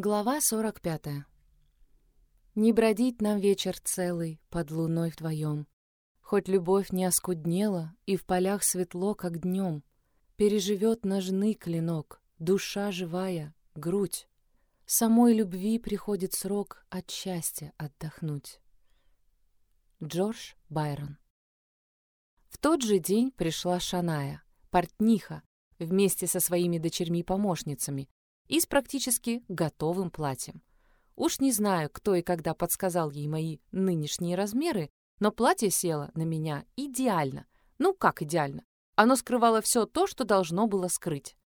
Глава 45. Не бродить нам вечер целый под луной вдвоем. Хоть любовь не оскуднела, и в полях светло, как днем, Переживет ножный клинок, душа живая, грудь. Самой любви приходит срок от счастья отдохнуть. Джордж Байрон В тот же день пришла Шаная, портниха, вместе со своими дочерьми-помощницами, и с практически готовым платьем. Уж не знаю, кто и когда подсказал ей мои нынешние размеры, но платье село на меня идеально. Ну, как идеально? Оно скрывало все то, что должно было скрыть.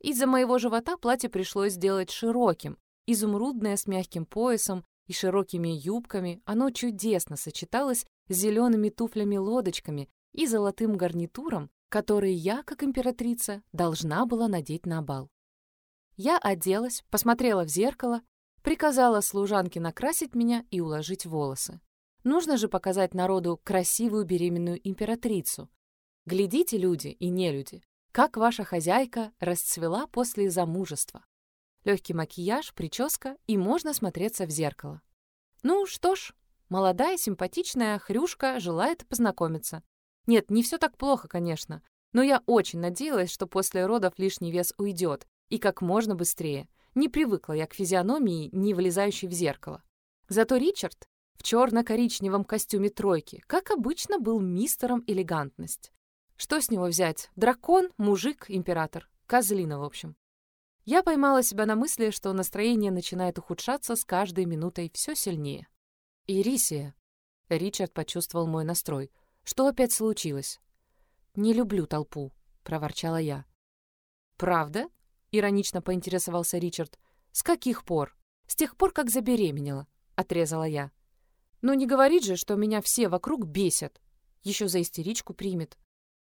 Из-за моего живота платье пришлось сделать широким, изумрудное с мягким поясом и широкими юбками, оно чудесно сочеталось с зелеными туфлями-лодочками и золотым гарнитуром, который я, как императрица, должна была надеть на бал. Я оделась, посмотрела в зеркало, приказала служанке накрасить меня и уложить волосы. Нужно же показать народу красивую беременную императрицу. Глядите, люди и нелюди, как ваша хозяйка расцвела после замужества. Легкий макияж, прическа, и можно смотреться в зеркало. Ну что ж, молодая симпатичная хрюшка желает познакомиться. Нет, не все так плохо, конечно, но я очень надеялась, что после родов лишний вес уйдет, и как можно быстрее. Не привыкла я к физиономии, не влезающей в зеркало. Зато Ричард в черно-коричневом костюме тройки, как обычно, был мистером элегантность. Что с него взять? Дракон, мужик, император. Козлина, в общем. Я поймала себя на мысли, что настроение начинает ухудшаться с каждой минутой все сильнее. «Ирисия», — Ричард почувствовал мой настрой, — «что опять случилось?» «Не люблю толпу», — проворчала я. «Правда?» — иронично поинтересовался Ричард. «С каких пор?» «С тех пор, как забеременела», — отрезала я. «Ну не говорит же, что меня все вокруг бесят. Еще за истеричку примет».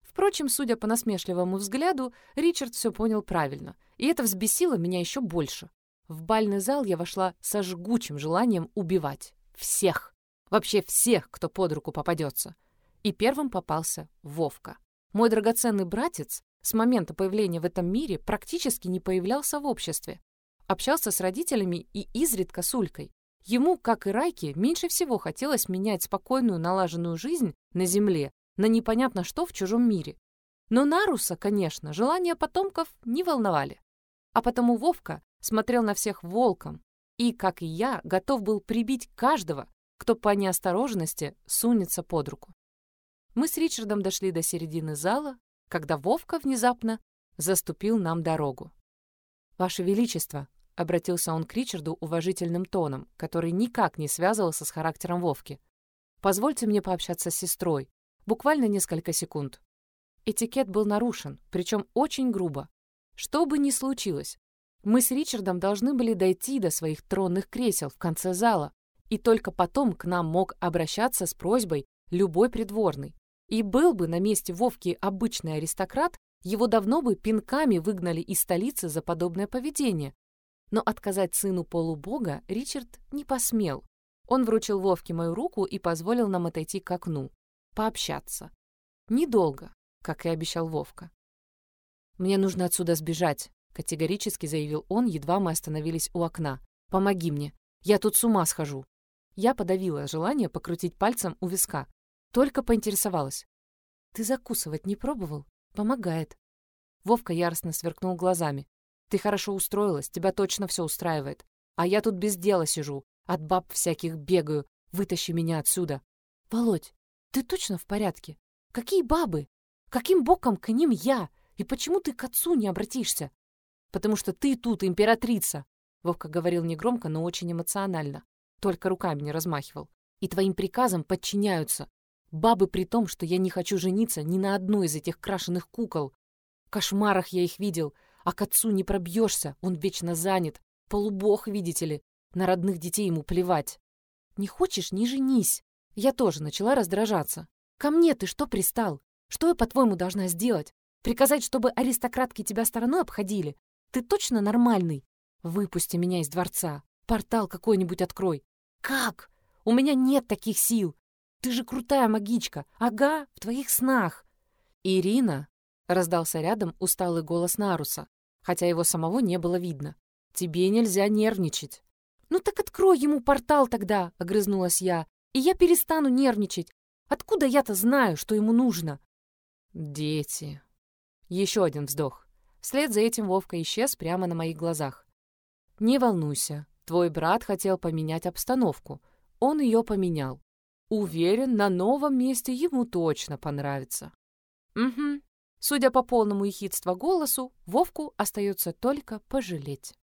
Впрочем, судя по насмешливому взгляду, Ричард все понял правильно, и это взбесило меня еще больше. В бальный зал я вошла со жгучим желанием убивать. Всех. Вообще всех, кто под руку попадется. И первым попался Вовка. Мой драгоценный братец с момента появления в этом мире практически не появлялся в обществе. Общался с родителями и изредка с Улькой. Ему, как и Райке, меньше всего хотелось менять спокойную налаженную жизнь на Земле на непонятно что в чужом мире. Но Наруса, конечно, желания потомков не волновали. А потому Вовка смотрел на всех волком и, как и я, готов был прибить каждого, кто по неосторожности сунется под руку. Мы с Ричардом дошли до середины зала, когда Вовка внезапно заступил нам дорогу. «Ваше Величество!» — обратился он к Ричарду уважительным тоном, который никак не связывался с характером Вовки. «Позвольте мне пообщаться с сестрой. Буквально несколько секунд». Этикет был нарушен, причем очень грубо. Что бы ни случилось, мы с Ричардом должны были дойти до своих тронных кресел в конце зала, и только потом к нам мог обращаться с просьбой любой придворный. И был бы на месте Вовки обычный аристократ, его давно бы пинками выгнали из столицы за подобное поведение. Но отказать сыну полубога Ричард не посмел. Он вручил Вовке мою руку и позволил нам отойти к окну. Пообщаться. Недолго, как и обещал Вовка. «Мне нужно отсюда сбежать», — категорически заявил он, едва мы остановились у окна. «Помоги мне. Я тут с ума схожу». Я подавила желание покрутить пальцем у виска. Только поинтересовалась. «Ты закусывать не пробовал? Помогает». Вовка яростно сверкнул глазами. «Ты хорошо устроилась, тебя точно все устраивает. А я тут без дела сижу, от баб всяких бегаю. Вытащи меня отсюда». «Володь, ты точно в порядке? Какие бабы? Каким боком к ним я? И почему ты к отцу не обратишься?» «Потому что ты тут императрица», — Вовка говорил негромко, но очень эмоционально. Только руками не размахивал. «И твоим приказам подчиняются. Бабы при том, что я не хочу жениться ни на одной из этих крашеных кукол. В кошмарах я их видел, а к отцу не пробьешься, он вечно занят. Полубог, видите ли, на родных детей ему плевать. Не хочешь — не женись. Я тоже начала раздражаться. Ко мне ты что пристал? Что я, по-твоему, должна сделать? Приказать, чтобы аристократки тебя стороной обходили? Ты точно нормальный? Выпусти меня из дворца. Портал какой-нибудь открой. Как? У меня нет таких сил. Ты же крутая магичка. Ага, в твоих снах. Ирина, раздался рядом усталый голос Наруса, хотя его самого не было видно. Тебе нельзя нервничать». «Ну так открой ему портал тогда», — огрызнулась я, «и я перестану нервничать. Откуда я-то знаю, что ему нужно?» «Дети». Еще один вздох. Вслед за этим Вовка исчез прямо на моих глазах. «Не волнуйся, твой брат хотел поменять обстановку. Он ее поменял. Уверен, на новом месте ему точно понравится». «Угу». Судя по полному ехидства голосу, Вовку остается только пожалеть.